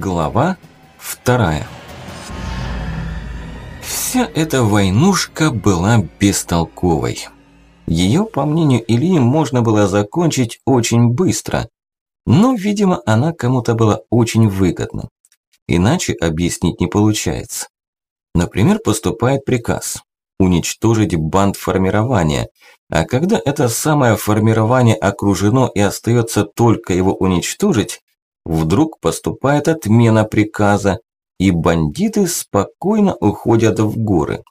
Глава вторая Вся эта войнушка была бестолковой. Ее, по мнению Ильи, можно было закончить очень быстро. Но, видимо, она кому-то была очень выгодна. Иначе объяснить не получается. Например, поступает приказ уничтожить бандформирование, а когда это самое формирование окружено и остается только его уничтожить, вдруг поступает отмена приказа, и бандиты спокойно уходят в горы.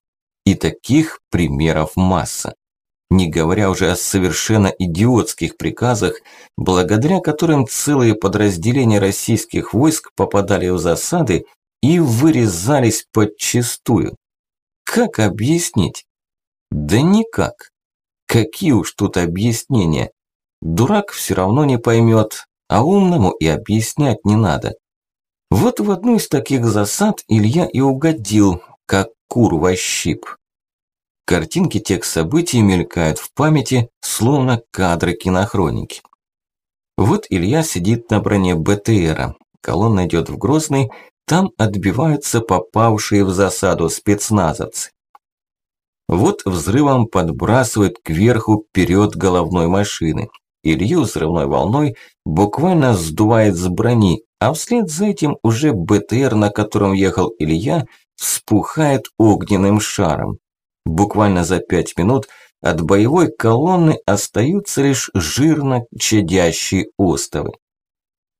И таких примеров масса. Не говоря уже о совершенно идиотских приказах, благодаря которым целые подразделения российских войск попадали в засады и вырезались подчистую. Как объяснить? Да никак. Какие уж тут объяснения. Дурак все равно не поймет, а умному и объяснять не надо. Вот в одну из таких засад Илья и угодил, как кур во щип. Картинки тех событий мелькают в памяти, словно кадры кинохроники. Вот Илья сидит на броне БТРа, колонна идет в Грозный, там отбиваются попавшие в засаду спецназовцы. Вот взрывом подбрасывает кверху вперед головной машины. Илью взрывной волной буквально сдувает с брони, а вслед за этим уже БТР, на котором ехал Илья, вспухает огненным шаром. Буквально за пять минут от боевой колонны остаются лишь жирно чадящие остовы.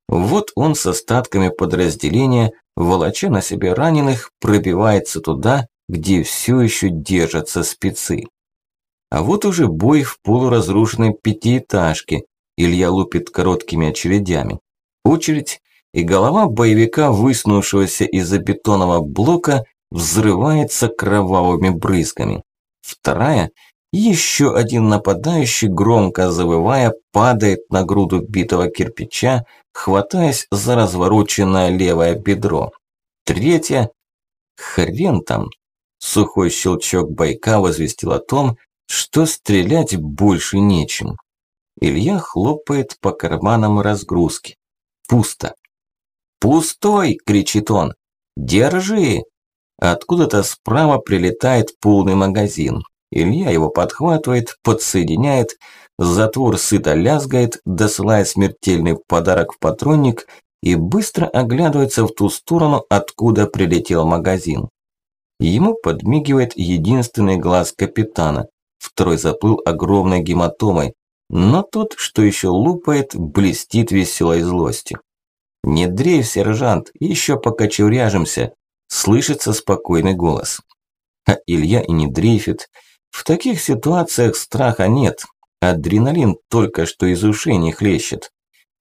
Вот он с остатками подразделения, волоча на себе раненых, пробивается туда, где все еще держатся спецы. А вот уже бой в полуразрушенной пятиэтажке. Илья лупит короткими очередями. Очередь, и голова боевика, высунувшегося из-за бетонного блока, взрывается кровавыми брызгами. Вторая, еще один нападающий, громко завывая, падает на груду битого кирпича, хватаясь за развороченное левое бедро. Третья, хрен там, сухой щелчок байка возвестил о том, что стрелять больше нечем. Илья хлопает по карманам разгрузки. Пусто. «Пустой!» – кричит он. «Держи!» Откуда-то справа прилетает полный магазин. Илья его подхватывает, подсоединяет, затвор сыто лязгает, досылая смертельный подарок в патронник и быстро оглядывается в ту сторону, откуда прилетел магазин. Ему подмигивает единственный глаз капитана. Второй заплыл огромной гематомой, но тот, что еще лупает, блестит веселой злостью. «Не дрейф, сержант, еще пока чуряжемся», – слышится спокойный голос. А Илья и не дрейфит. В таких ситуациях страха нет. Адреналин только что из ушей не хлещет.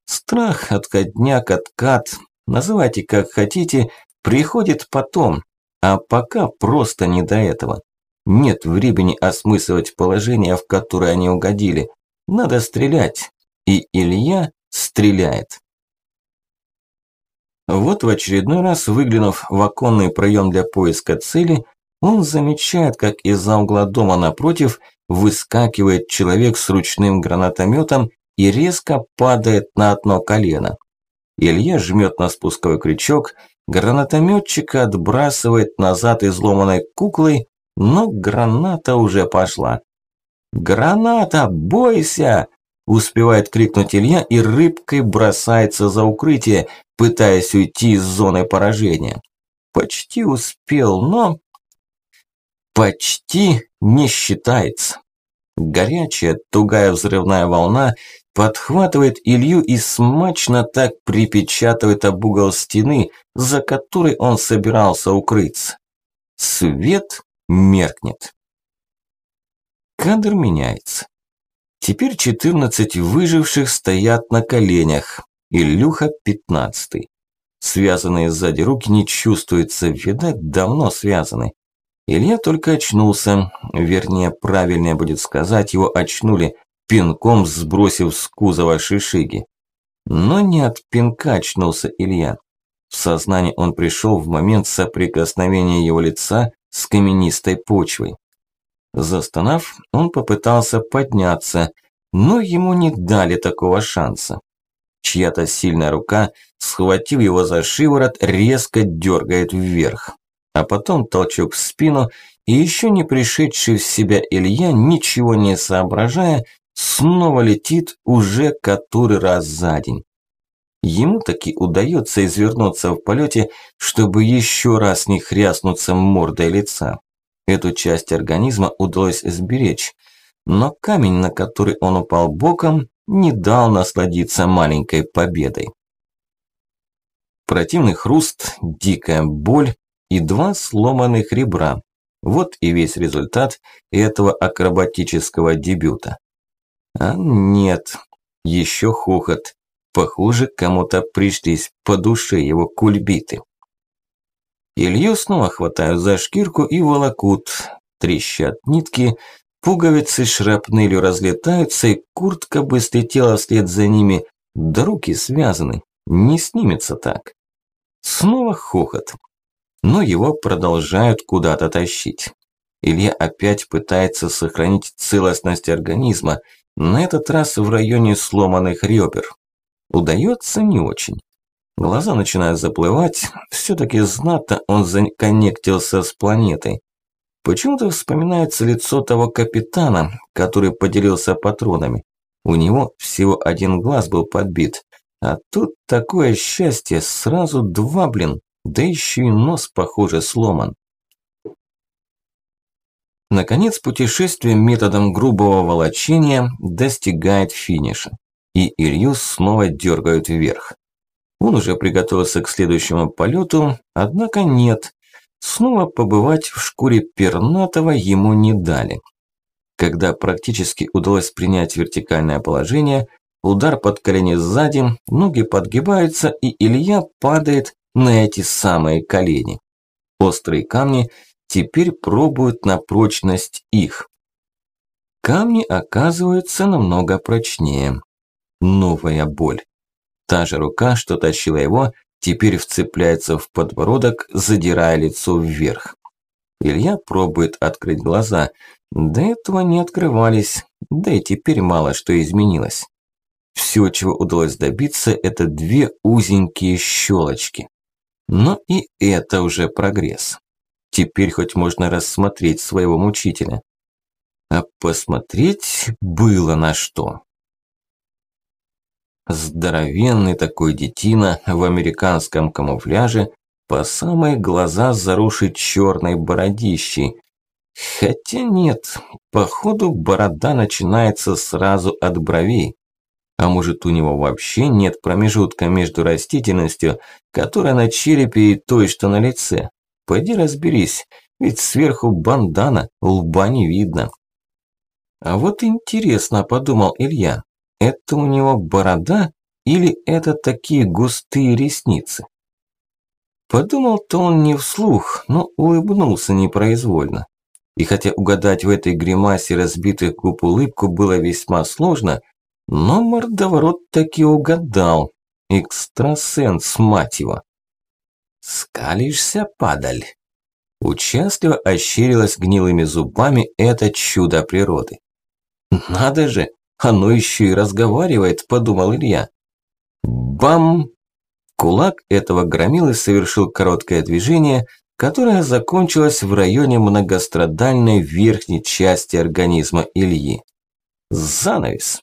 Страх, откатняк, откат, называйте как хотите, приходит потом, а пока просто не до этого. Нет времени осмысливать положение, в которое они угодили. Надо стрелять. И Илья стреляет. Вот в очередной раз, выглянув в оконный проем для поиска цели, он замечает, как из-за угла дома напротив выскакивает человек с ручным гранатометом и резко падает на одно колено. Илья жмет на спусковой крючок, гранатометчика отбрасывает назад изломанной куклой, но граната уже пошла. «Граната, бойся!» – успевает крикнуть Илья и рыбкой бросается за укрытие, пытаясь уйти из зоны поражения. Почти успел, но... Почти не считается. Горячая, тугая взрывная волна подхватывает Илью и смачно так припечатывает об угол стены, за которой он собирался укрыться. Свет меркнет. Кадр меняется. Теперь 14 выживших стоят на коленях. Илюха 15. Связанные сзади руки не чувствуются, видать, давно связаны. Илья только очнулся, вернее, правильнее будет сказать, его очнули, пинком сбросив с кузова шишиги. Но не от пинка очнулся Илья. В сознание он пришел в момент соприкосновения его лица с каменистой почвой. Застонав, он попытался подняться, но ему не дали такого шанса. чья-то сильная рука, схватив его за шиворот, резко дергает вверх. А потом толчок в спину, и еще не пришедший в себя Илья, ничего не соображая, снова летит уже который раз за день. Ему таки удается извернуться в полете, чтобы еще раз не хряснуться мордой лица. Эту часть организма удалось сберечь, но камень, на который он упал боком, не дал насладиться маленькой победой. Противный хруст, дикая боль и два сломанных ребра. Вот и весь результат этого акробатического дебюта. А нет, еще хохот. Похоже, кому-то пришлись по душе его кульбиты. Илью снова хватают за шкирку и волокут. Трещат нитки, Пуговицы шрапнелью разлетаются, и куртка бы слетела вслед за ними, да руки связаны, не снимется так. Снова хохот, но его продолжают куда-то тащить. Илья опять пытается сохранить целостность организма, на этот раз в районе сломанных ребер. Удается не очень. Глаза начинают заплывать, все-таки знатно он законнектился с планетой. Почему-то вспоминается лицо того капитана, который поделился патронами. У него всего один глаз был подбит. А тут такое счастье, сразу два, блин, да еще и нос, похоже, сломан. Наконец, путешествие методом грубого волочения достигает финиша. И Илью снова дергают вверх. Он уже приготовился к следующему полету, однако нет. Снова побывать в шкуре пернатого ему не дали. Когда практически удалось принять вертикальное положение, удар под колени сзади, ноги подгибаются, и Илья падает на эти самые колени. Острые камни теперь пробуют на прочность их. Камни оказываются намного прочнее. Новая боль. Та же рука, что тащила его, теперь вцепляется в подбородок, задирая лицо вверх. Илья пробует открыть глаза. До этого не открывались, да и теперь мало что изменилось. Все, чего удалось добиться, это две узенькие щелочки. Но и это уже прогресс. Теперь хоть можно рассмотреть своего мучителя. А посмотреть было на что. Здоровенный такой детина в американском камуфляже, по самые глаза заросший черной бородищей. Хотя нет, походу борода начинается сразу от бровей. А может у него вообще нет промежутка между растительностью, которая на черепе и той, что на лице. Пойди разберись, ведь сверху бандана, лба не видно. А вот интересно, подумал Илья, это у него борода или это такие густые ресницы? Подумал-то он не вслух, но улыбнулся непроизвольно. И хотя угадать в этой гримасе разбитых губ улыбку было весьма сложно, но мордоворот таки угадал. Экстрасенс, мать его. «Скалишься, падаль?» Участливо ощерилась гнилыми зубами это чудо природы. «Надо же, оно еще и разговаривает», – подумал Илья. Бам! Кулак этого громилы совершил короткое движение, которое закончилось в районе многострадальной верхней части организма Ильи. Занавес.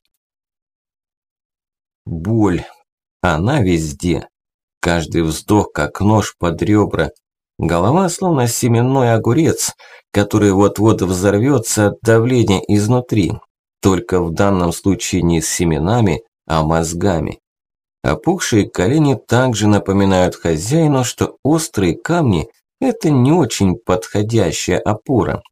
Боль. Она везде. Каждый вздох, как нож под ребра. Голова словно семенной огурец, который вот-вот взорвется от давления изнутри. Только в данном случае не с семенами, а мозгами. Опухшие колени также напоминают хозяину, что острые камни – это не очень подходящая опора.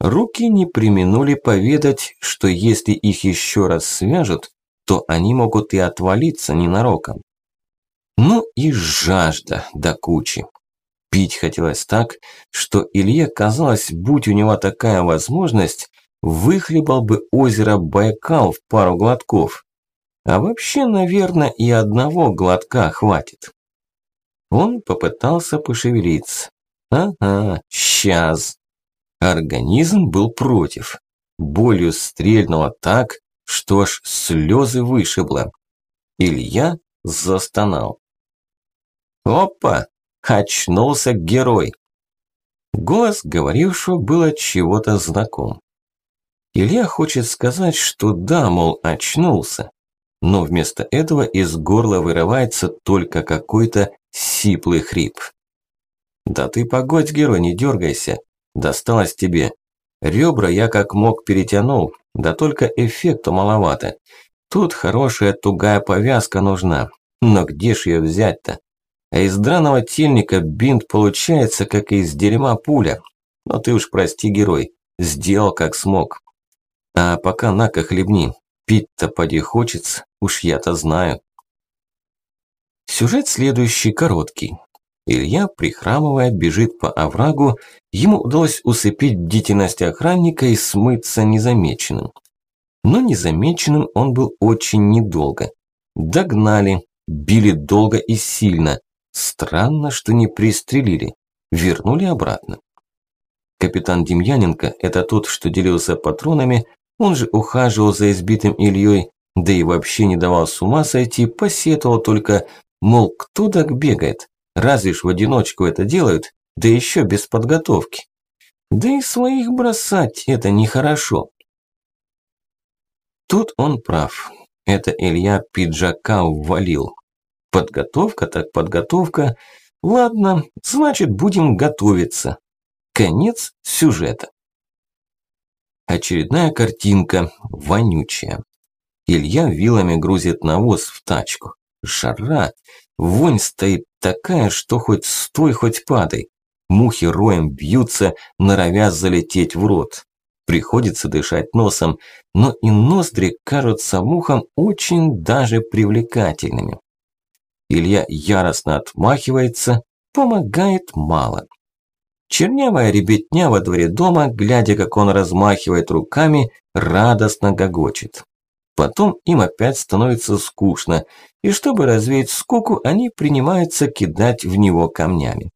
Руки не применули поведать, что если их еще раз свяжут, то они могут и отвалиться ненароком. Ну и жажда до кучи. Пить хотелось так, что Илье казалось, будь у него такая возможность, выхлебал бы озеро Байкал в пару глотков. А вообще, наверное, и одного глотка хватит. Он попытался пошевелиться. Ага, сейчас. Организм был против. Болью стрельнуло так, что аж слезы вышибло. Илья застонал. «Опа! Очнулся герой!» Голос говорившего было чего-то знаком. Илья хочет сказать, что да, мол, очнулся. Но вместо этого из горла вырывается только какой-то сиплый хрип. «Да ты погодь, герой, не дергайся. Досталось тебе. Ребра я как мог перетянул, да только эффекту маловато. Тут хорошая тугая повязка нужна. Но где ж ее взять-то? А из драного тельника бинт получается, как из дерьма пуля. Но ты уж прости, герой, сделал как смог. А пока на-ка хлебни. Пить-то поди хочется, уж я-то знаю. Сюжет следующий короткий. Илья, прихрамывая, бежит по оврагу, ему удалось усыпить бдительность охранника и смыться незамеченным. Но незамеченным он был очень недолго. Догнали, били долго и сильно. Странно, что не пристрелили. Вернули обратно. Капитан Демьяненко, это тот, что делился патронами, он же ухаживал за избитым Ильей, да и вообще не давал с ума сойти, посетовал только, мол, кто так бегает, разве ж в одиночку это делают, да еще без подготовки. Да и своих бросать это нехорошо. Тут он прав. Это Илья пиджака ввалил. Подготовка так подготовка. Ладно, значит будем готовиться. Конец сюжета. Очередная картинка, вонючая. Илья вилами грузит навоз в тачку. Жара, вонь стоит такая, что хоть стой, хоть падай. Мухи роем бьются, норовя залететь в рот. Приходится дышать носом, но и ноздри кажутся мухам очень даже привлекательными. Илья яростно отмахивается, помогает мало. Чернявая ребятня во дворе дома, глядя, как он размахивает руками, радостно гогочет. Потом им опять становится скучно, и чтобы развеять скуку, они принимаются кидать в него камнями.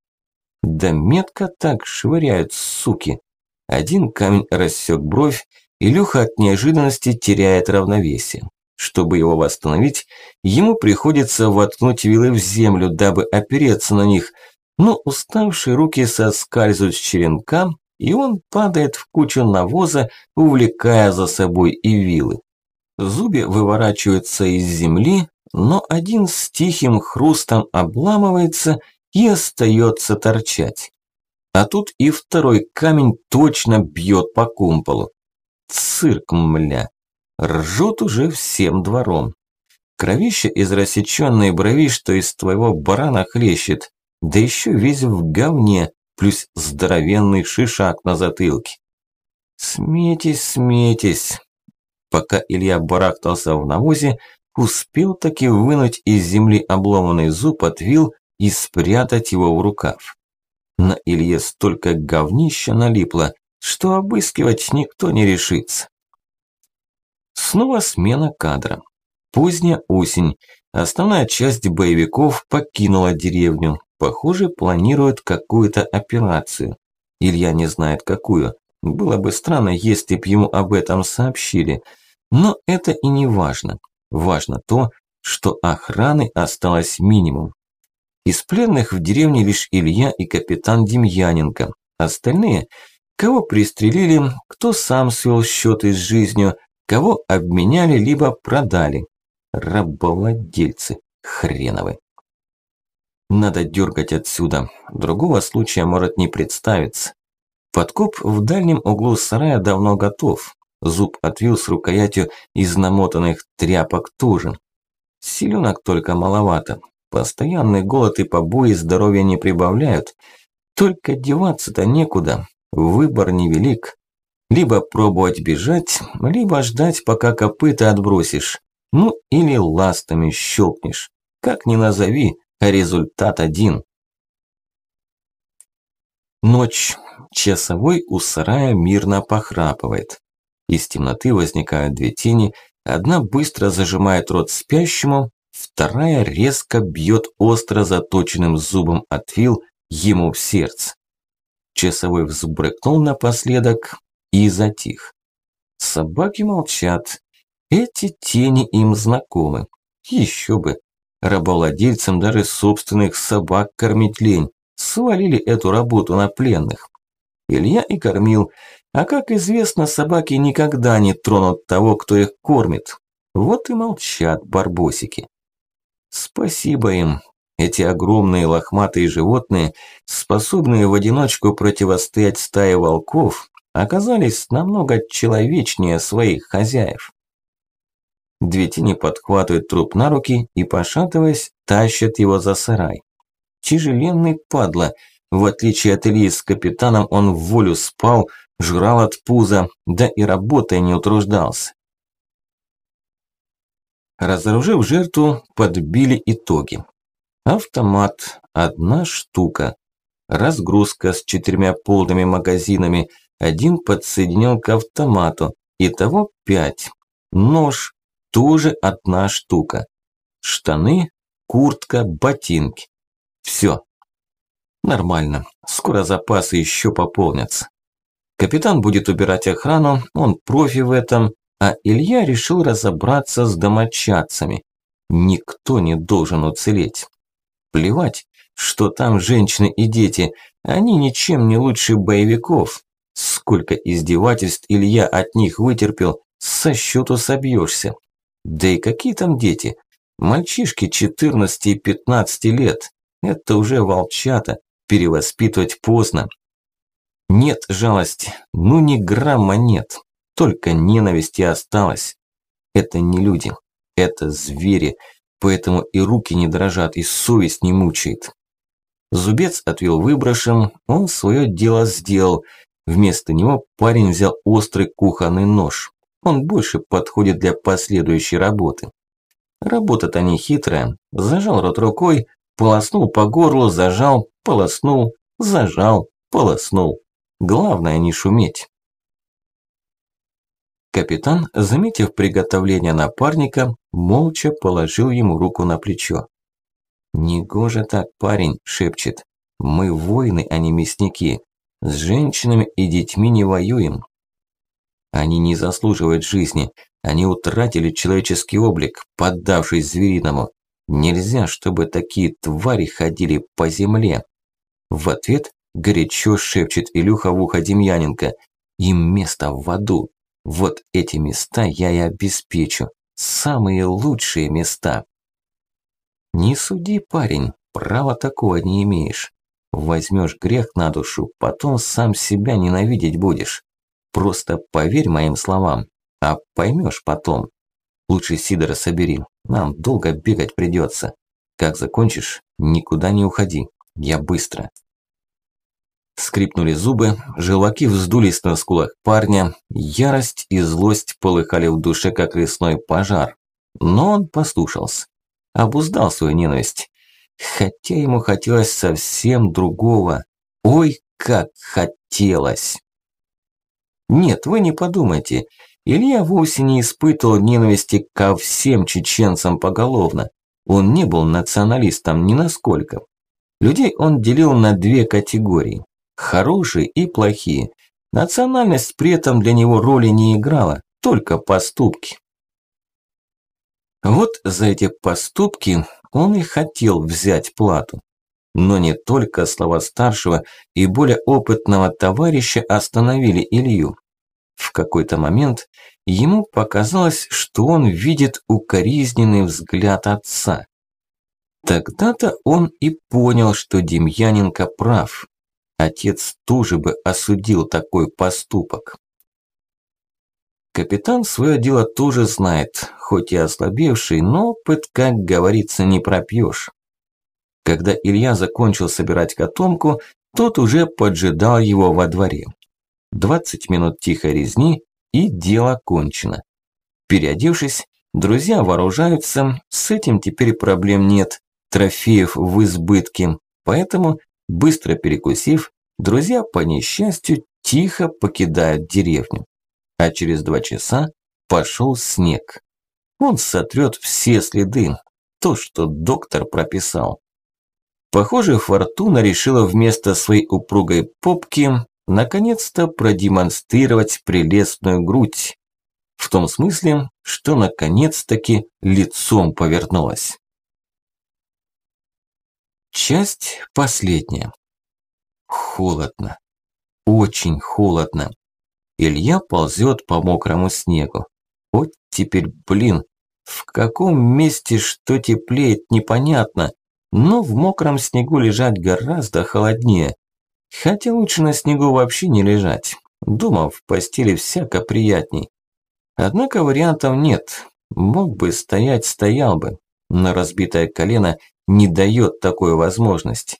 Да метко так швыряют, суки. Один камень рассек бровь, и Люха от неожиданности теряет равновесие. Чтобы его восстановить, ему приходится воткнуть вилы в землю, дабы опереться на них – но уставшие руки соскальзывают с черенка, и он падает в кучу навоза, увлекая за собой и вилы. Зубы выворачиваются из земли, но один с тихим хрустом обламывается и остается торчать. А тут и второй камень точно бьет по кумполу. Цирк, мля. Ржут уже всем двором. Кровище из рассеченной брови, что из твоего барана хлещет да еще весь в говне, плюс здоровенный шишак на затылке. Смейтесь, смейтесь. Пока Илья барахтался в навозе, успел таки вынуть из земли обломанный зуб от вил и спрятать его в рукав. На Илье столько говнища налипло, что обыскивать никто не решится. Снова смена кадра. Поздняя осень. Основная часть боевиков покинула деревню. Похоже, планируют какую-то операцию. Илья не знает какую. Было бы странно, если б ему об этом сообщили. Но это и не важно. Важно то, что охраны осталось минимум. Из пленных в деревне лишь Илья и капитан Демьяненко. Остальные, кого пристрелили, кто сам свел счеты с жизнью, кого обменяли либо продали. Рабовладельцы хреновы. Надо дергать отсюда. Другого случая может не представиться. Подкоп в дальнем углу сарая давно готов. Зуб отвил с рукоятью из намотанных тряпок тоже. Силенок только маловато. Постоянный голод и побои здоровья не прибавляют. Только деваться-то некуда. Выбор невелик. Либо пробовать бежать, либо ждать, пока копыта отбросишь. Ну или ластами щелкнешь. Как ни назови, Результат один. Ночь. Часовой у сарая мирно похрапывает. Из темноты возникают две тени. Одна быстро зажимает рот спящему, вторая резко бьет остро заточенным зубом от вил ему в сердце. Часовой взбрыкнул напоследок и затих. Собаки молчат. Эти тени им знакомы. Еще бы. Рабовладельцам даже собственных собак кормить лень. Свалили эту работу на пленных. Илья и кормил. А как известно, собаки никогда не тронут того, кто их кормит. Вот и молчат барбосики. Спасибо им. Эти огромные лохматые животные, способные в одиночку противостоять стае волков, оказались намного человечнее своих хозяев. Две тени подхватывают труп на руки и, пошатываясь, тащат его за сарай. Тяжеленный падла, в отличие от Ильи с капитаном, он в волю спал, жрал от пуза, да и работой не утруждался. Разоружив жертву, подбили итоги. Автомат – одна штука. Разгрузка с четырьмя полными магазинами, один подсоединен к автомату, итого пять. Нож – тоже одна штука. Штаны, куртка, ботинки. Все. Нормально, скоро запасы еще пополнятся. Капитан будет убирать охрану, он профи в этом, а Илья решил разобраться с домочадцами. Никто не должен уцелеть. Плевать, что там женщины и дети, они ничем не лучше боевиков. Сколько издевательств Илья от них вытерпел, со счету собьешься. Да и какие там дети? Мальчишки 14 и 15 лет. Это уже волчата, перевоспитывать поздно. Нет жалости, ну ни грамма нет. Только ненависти осталось. Это не люди, это звери, поэтому и руки не дрожат, и совесть не мучает. Зубец отвел выброшен, он свое дело сделал. Вместо него парень взял острый кухонный нож. Он больше подходит для последующей работы. Работа-то не хитрая. Зажал рот рукой, полоснул по горлу, зажал, полоснул, зажал, полоснул. Главное не шуметь. Капитан, заметив приготовление напарника, молча положил ему руку на плечо. «Негоже так, парень», – шепчет. «Мы воины, а не мясники. С женщинами и детьми не воюем». Они не заслуживают жизни. Они утратили человеческий облик, поддавшись звериному. Нельзя, чтобы такие твари ходили по земле. В ответ горячо шепчет Илюха в ухо Демьяненко. Им место в аду. Вот эти места я и обеспечу. Самые лучшие места. Не суди, парень, права такого не имеешь. Возьмешь грех на душу, потом сам себя ненавидеть будешь. Просто поверь моим словам, а поймешь потом. Лучше Сидора собери, нам долго бегать придется. Как закончишь, никуда не уходи, я быстро. Скрипнули зубы, желваки вздулись на скулах парня, ярость и злость полыхали в душе, как лесной пожар. Но он послушался, обуздал свою ненависть. Хотя ему хотелось совсем другого. Ой, как хотелось! Нет, вы не подумайте, Илья вовсе не испытывал ненависти ко всем чеченцам поголовно. Он не был националистом ни насколько. Людей он делил на две категории хорошие и плохие. Национальность при этом для него роли не играла, только поступки. Вот за эти поступки он и хотел взять плату. Но не только слова старшего и более опытного товарища остановили Илью. В какой-то момент ему показалось, что он видит укоризненный взгляд отца. Тогда-то он и понял, что Демьяненко прав. Отец тоже бы осудил такой поступок. Капитан свое дело тоже знает, хоть и ослабевший, но опыт, как говорится, не пропьешь. Когда Илья закончил собирать котомку, тот уже поджидал его во дворе. 20 минут тихой резни, и дело кончено. Переодевшись, друзья вооружаются, с этим теперь проблем нет, трофеев в избытке, поэтому Быстро перекусив, друзья по несчастью тихо покидают деревню. А через два часа пошел снег. Он сотрет все следы, то, что доктор прописал. Похоже, Фортуна решила вместо своей упругой попки наконец-то продемонстрировать прелестную грудь. В том смысле, что наконец-таки лицом повернулась. Часть последняя. Холодно. Очень холодно. Илья ползет по мокрому снегу. Вот теперь, блин, в каком месте что теплеет, непонятно, но в мокром снегу лежать гораздо холоднее. Хотя лучше на снегу вообще не лежать. Дома в постели всяко приятней. Однако вариантов нет. Мог бы стоять, стоял бы. Но разбитое колено не дает такой возможности.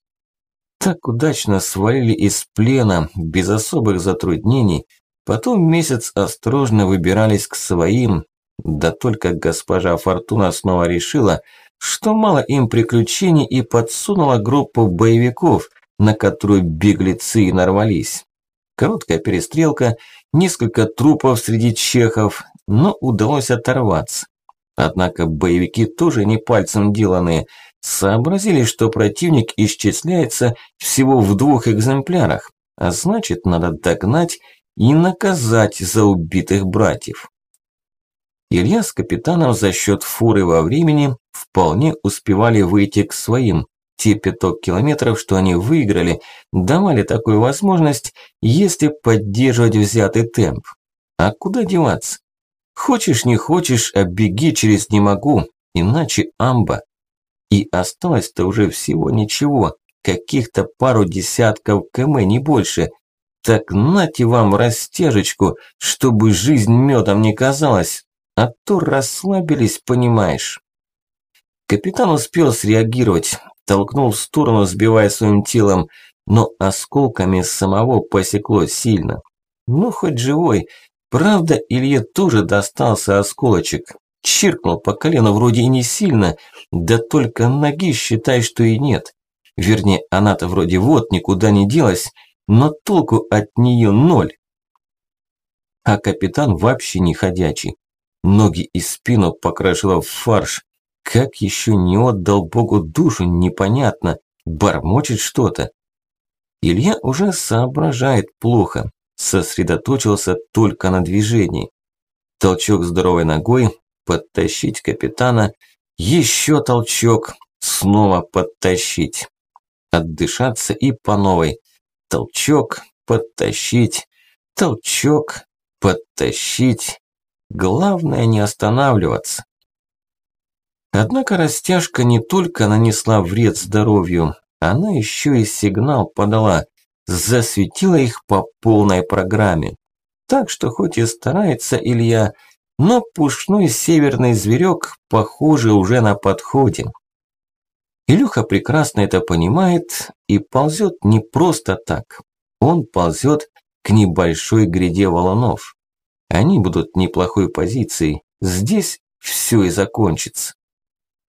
Так удачно свалили из плена, без особых затруднений. Потом месяц осторожно выбирались к своим. Да только госпожа Фортуна снова решила, что мало им приключений и подсунула группу боевиков, на которую беглецы и нарвались. Короткая перестрелка, несколько трупов среди чехов, но удалось оторваться. Однако боевики тоже не пальцем деланные. Сообразили, что противник исчисляется всего в двух экземплярах, а значит, надо догнать и наказать за убитых братьев. Илья с капитаном за счет фуры во времени вполне успевали выйти к своим. Те пяток километров, что они выиграли, давали такую возможность, если поддерживать взятый темп. А куда деваться? Хочешь не хочешь, а беги через «не могу», иначе амба. И осталось-то уже всего ничего, каких-то пару десятков км, не больше. Так нате вам растяжечку, чтобы жизнь медом не казалась, а то расслабились, понимаешь. Капитан успел среагировать, толкнул в сторону, сбивая своим телом, но осколками самого посекло сильно. Ну, хоть живой, Правда, Илье тоже достался осколочек. Чиркнул по колену вроде и не сильно, да только ноги считай, что и нет. Вернее, она-то вроде вот никуда не делась, но толку от нее ноль. А капитан вообще не ходячий. Ноги и спину покрашило в фарш. Как еще не отдал Богу душу, непонятно. Бормочет что-то. Илья уже соображает плохо сосредоточился только на движении. Толчок здоровой ногой, подтащить капитана, еще толчок, снова подтащить. Отдышаться и по новой. Толчок, подтащить, толчок, подтащить. Главное не останавливаться. Однако растяжка не только нанесла вред здоровью, она еще и сигнал подала засветила их по полной программе. Так что хоть и старается Илья, но пушной северный зверек, похоже, уже на подходе. Илюха прекрасно это понимает и ползет не просто так. Он ползет к небольшой гряде валунов. Они будут неплохой позицией. Здесь все и закончится.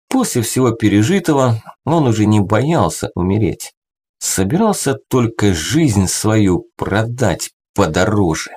После всего пережитого он уже не боялся умереть. Собирался только жизнь свою продать подороже.